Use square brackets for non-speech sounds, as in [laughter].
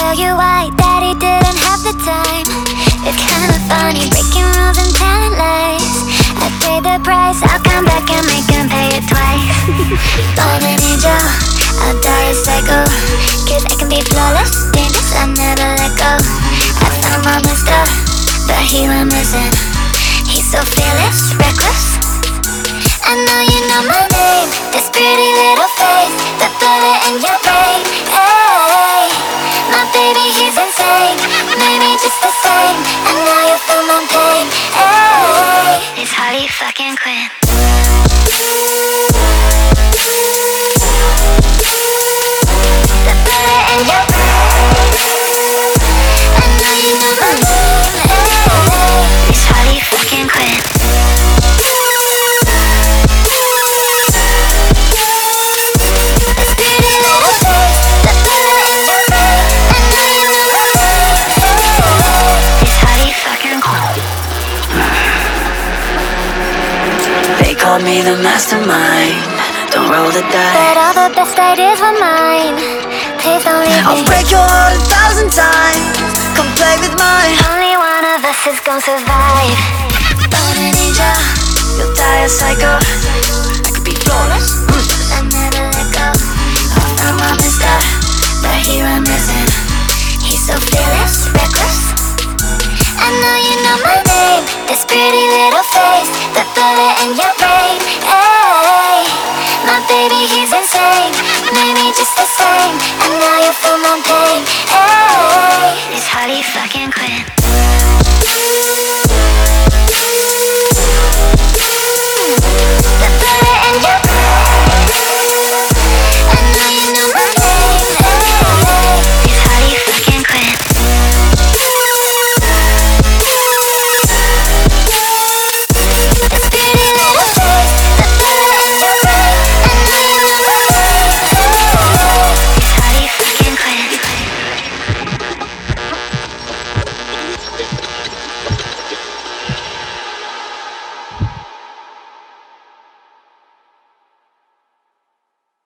tell you why Daddy didn't have the time. It's kinda funny breaking rules and telling lies. I paid the price, I'll come back and make him pay it twice. [laughs] Born an angel, I'll die a psycho. Cause I can be flawless, dangerous, I never let go. I found my mister, but he missing. He's so fearless, reckless. I know you know my name This pretty little face The bullet in your brain Hey, Fucking Quinn Called me the mastermind. Don't roll the dice. But all the best ideas were mine. Please don't leave I'll me. break your heart a thousand times. Come play with mine. Only one of us is gonna survive. Born an angel, you'll die a psycho. I could be flawless. ruthless. I never let go. I found my mister, but he went missing. He's so fearless, reckless. I know you know my name. This pretty little face, the bullet in your brain. Insane. Maybe just the same. And now you feel my pain. Hey, it's Harley fucking